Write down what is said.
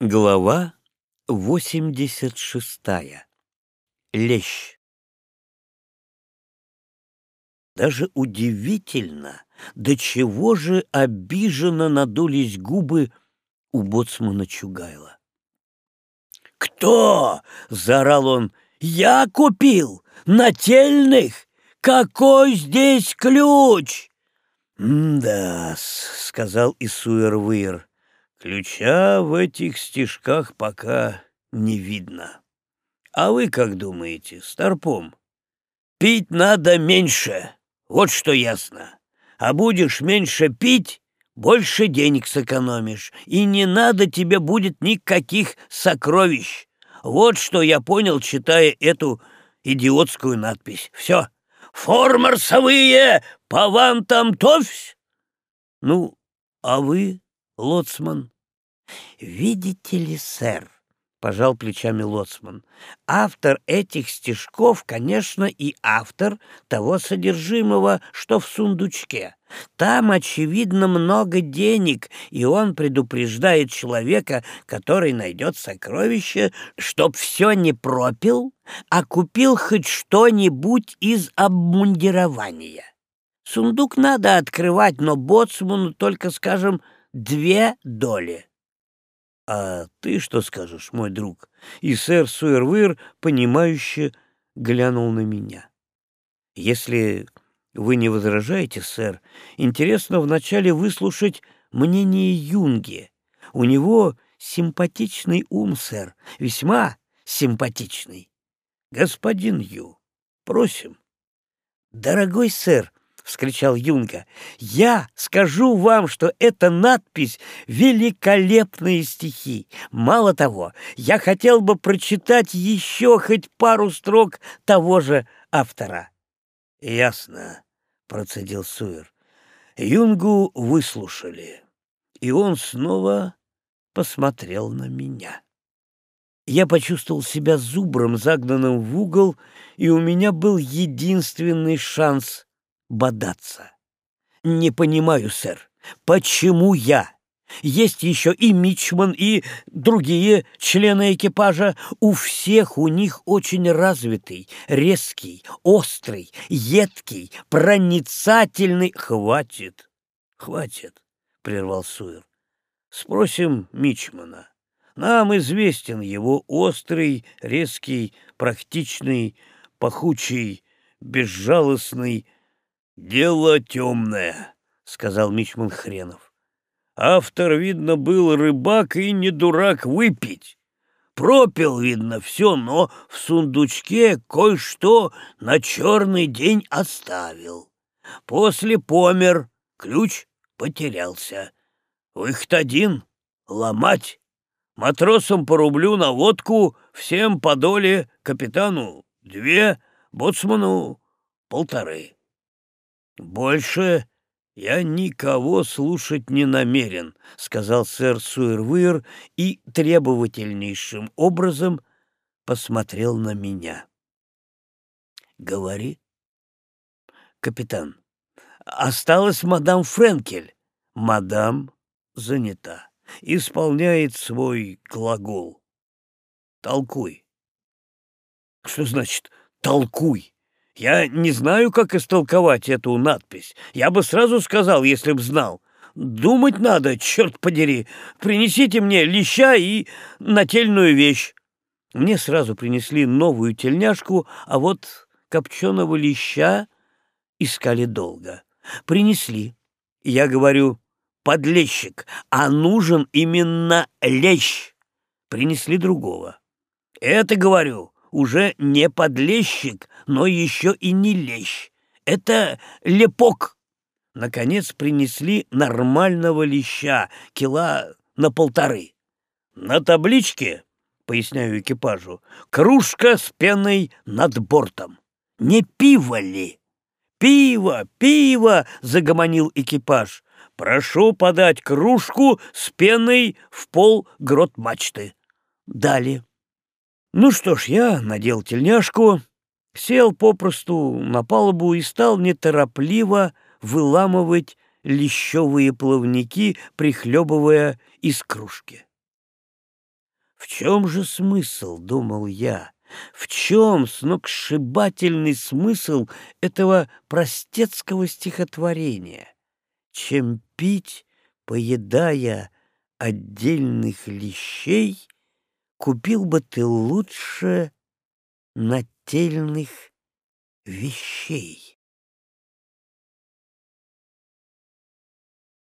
Глава 86. Лещ. Даже удивительно, до чего же обиженно надулись губы у боцмана Чугайла. «Кто?» — заорал он. «Я купил! Нательных! Какой здесь ключ?» «Да-с», — сказал Исуэр-Выер. Ключа в этих стишках пока не видно. А вы как думаете, Старпом? Пить надо меньше, вот что ясно. А будешь меньше пить, больше денег сэкономишь, и не надо тебе будет никаких сокровищ. Вот что я понял, читая эту идиотскую надпись. Все. Формарсовые, по вам там товсь? Ну, а вы лоцман. «Видите ли, сэр, — пожал плечами лоцман, — автор этих стишков, конечно, и автор того содержимого, что в сундучке. Там, очевидно, много денег, и он предупреждает человека, который найдет сокровище, чтоб все не пропил, а купил хоть что-нибудь из обмундирования. Сундук надо открывать, но боцману только, скажем, — две доли. А ты что скажешь, мой друг? И сэр Суэрвыр, понимающе глянул на меня. Если вы не возражаете, сэр, интересно вначале выслушать мнение Юнги. У него симпатичный ум, сэр, весьма симпатичный. Господин Ю, просим. Дорогой сэр, вскричал Юнга. «Я скажу вам, что эта надпись — великолепные стихи. Мало того, я хотел бы прочитать еще хоть пару строк того же автора». «Ясно», — процедил Суэр. Юнгу выслушали, и он снова посмотрел на меня. Я почувствовал себя зубром, загнанным в угол, и у меня был единственный шанс бодаться. Не понимаю, сэр, почему я? Есть еще и Мичман, и другие члены экипажа. У всех у них очень развитый, резкий, острый, едкий, проницательный... Хватит, хватит, прервал Суэр. Спросим Мичмана. Нам известен его острый, резкий, практичный, пахучий, безжалостный, «Дело темное», — сказал Мичман Хренов. «Автор, видно, был рыбак и не дурак выпить. Пропил, видно, все, но в сундучке кое-что на черный день оставил. После помер, ключ потерялся. Выход один — ломать. Матросам по рублю на водку, всем по доле, капитану две, боцману полторы». «Больше я никого слушать не намерен», — сказал сэр Суэрвир и требовательнейшим образом посмотрел на меня. «Говори». «Капитан, осталась мадам Френкель». «Мадам занята, исполняет свой глагол». «Толкуй». «Что значит «толкуй»?» Я не знаю, как истолковать эту надпись. Я бы сразу сказал, если б знал. Думать надо, черт подери. Принесите мне леща и нательную вещь. Мне сразу принесли новую тельняшку, а вот копченого леща искали долго. Принесли. Я говорю, подлещик, а нужен именно лещ. Принесли другого. Это, говорю, уже не подлещик, но еще и не лещ. Это лепок. Наконец принесли нормального леща, кила на полторы. На табличке, поясняю экипажу, кружка с пеной над бортом. Не пиво ли? «Пиво! Пиво!» — загомонил экипаж. «Прошу подать кружку с пеной в пол грот мачты». Дали. Ну что ж, я надел тельняшку, сел попросту на палубу и стал неторопливо выламывать лещевые плавники, прихлебывая из кружки. В чем же смысл, думал я, в чем сногсшибательный смысл этого простецкого стихотворения? Чем пить, поедая отдельных лещей, купил бы ты лучше нательных вещей.